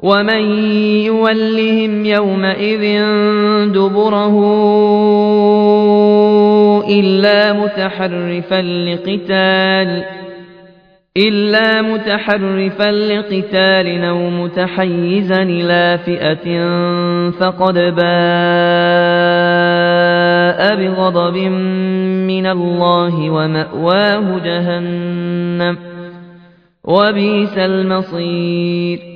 ومن يولهم يومئذ دبره إلا متحرفا لقتال إلا متحرفا لقتال أو متحيزا إلى فئة فقد باء بغضب من الله ومأواه جهنم وبئس المصير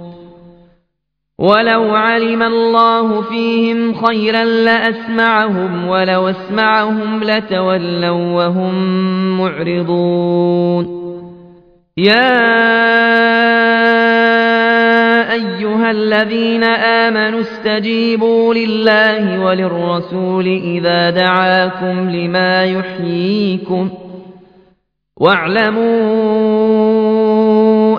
ولو علم الله فيهم خيرا لأسمعهم ولو أسمعهم لتولوا وهم معرضون. يا أيها الذين آمنوا استجيبوا لله وللرسول إذا دعاكم لما يحييكم. واعلموا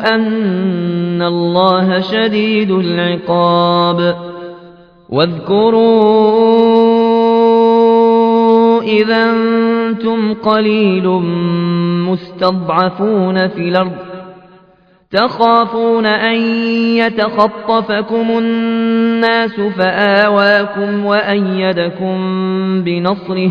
أن الله شديد العقاب. واذكروا إذا أنتم قليل مستضعفون في الأرض تخافون أن يتخطفكم الناس فآواكم وأيدكم بنصره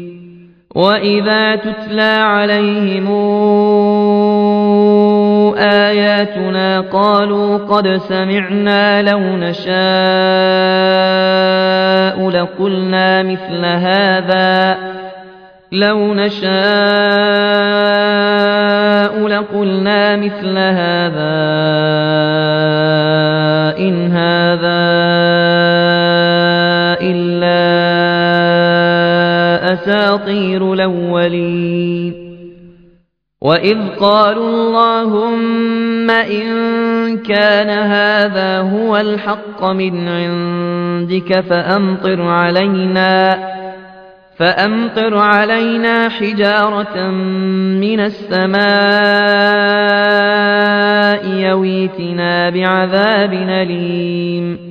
وإذا تتلى عليهم آياتنا قالوا قد سمعنا لو نشاء لقلنا مثل هذا لو نشاء لقلنا مثل هذا إن هذا أساطير الأولين. وإذ قالوا اللهم إن كان هذا هو الحق من عندك فأمطر علينا فأمطر علينا حجارة من السماء يويتنا بعذاب أليم.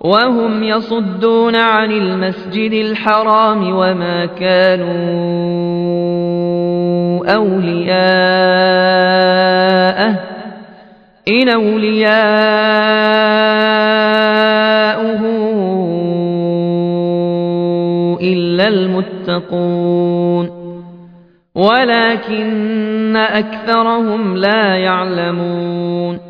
وهم يصدون عن المسجد الحرام وما كانوا أولياءه. إن أولياؤه إلا المتقون. ولكن أكثرهم لا يعلمون.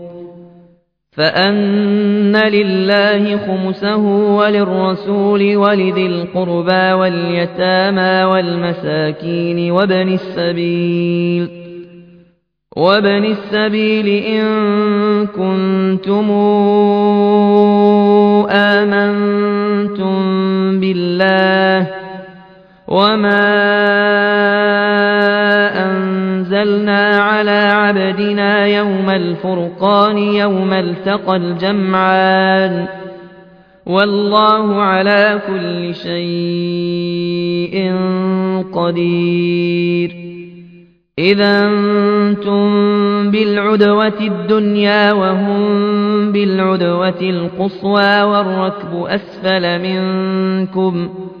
فأن لله خمسه وللرسول ولذي القربى واليتامى والمساكين وابن السبيل وابن السبيل إن كنتم آمنتم بالله وما أنزلنا على عبدنا يوم الفرقان يوم التقى الجمعان. والله على كل شيء قدير. إذا أنتم بالعدوة الدنيا وهم بالعدوة القصوى والركب أسفل منكم ۖ.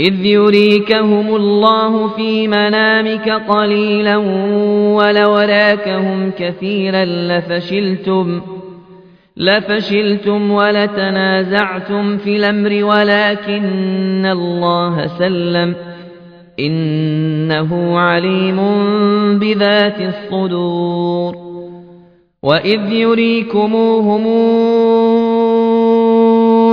إذ يريكهم الله في منامك قليلا ولولاكهم كثيرا لفشلتم لفشلتم ولتنازعتم في الأمر ولكن الله سلم. إنه عليم بذات الصدور. وإذ يريكموهم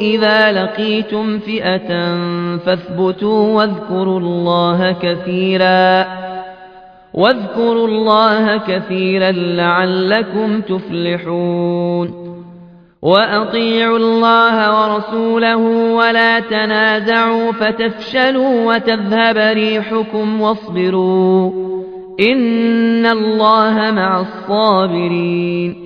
إذا لقيتم فئة فاثبتوا واذكروا الله كثيراً واذكروا الله كثيرا لعلكم تفلحون وأطيعوا الله ورسوله ولا تنازعوا فتفشلوا وتذهب ريحكم واصبروا إن الله مع الصابرين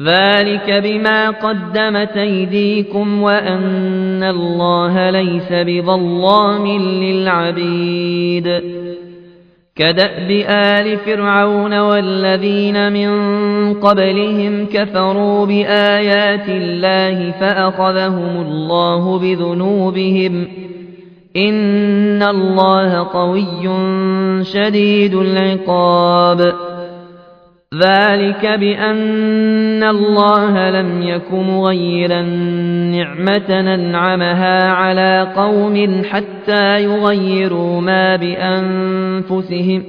ذلك بما قدمت أيديكم وأن الله ليس بظلام للعبيد كدأب آل فرعون والذين من قبلهم كفروا بآيات الله فأخذهم الله بذنوبهم إن الله قوي شديد العقاب ذلك بأن الله لم يك مغيرا نعمة ننعمها على قوم حتى يغيروا ما بأنفسهم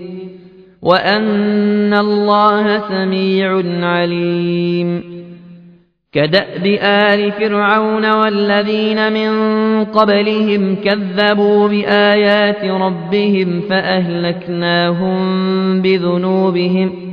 وأن الله سميع عليم. كدأب آل فرعون والذين من قبلهم كذبوا بآيات ربهم فأهلكناهم بذنوبهم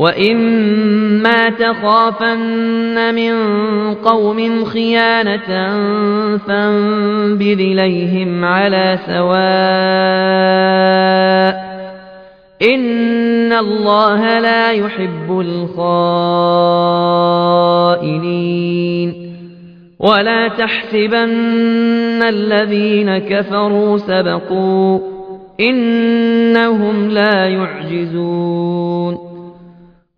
وإما تخافن من قوم خيانة فانبذ إليهم على سواء إن الله لا يحب الخائنين ولا تحسبن الذين كفروا سبقوا إنهم لا يعجزون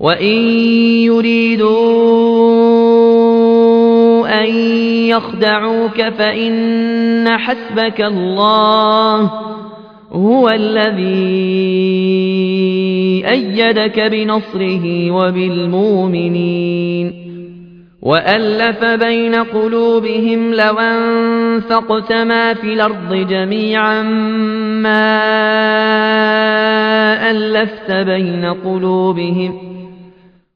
وإن يريدوا أن يخدعوك فإن حسبك الله هو الذي أيدك بنصره وبالمؤمنين وألف بين قلوبهم لو أنفقت ما في الأرض جميعا ما ألفت بين قلوبهم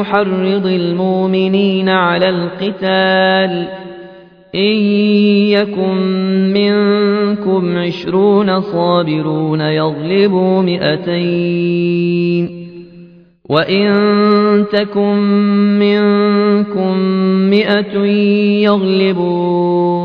أحرض المؤمنين على القتال. إن يكن منكم عشرون صابرون يغلبوا مئتين. وإن تكن منكم مئة يغلبوا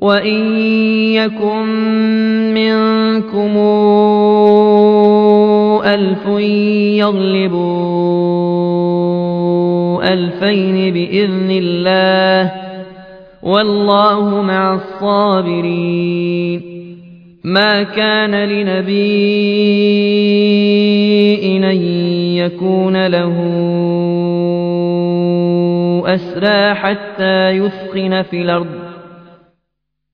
وإن يكن منكم ألف يغلبوا ألفين بإذن الله والله مع الصابرين ما كان لنبي أن يكون له أسرى حتى يثخن في الأرض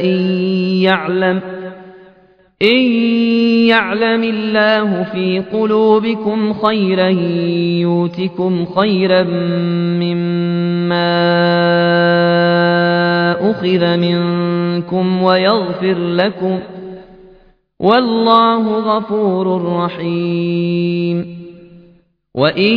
إن يعلم إن يعلم الله في قلوبكم خيرا يؤتكم خيرا مما أخذ منكم ويغفر لكم. والله غفور رحيم. وإن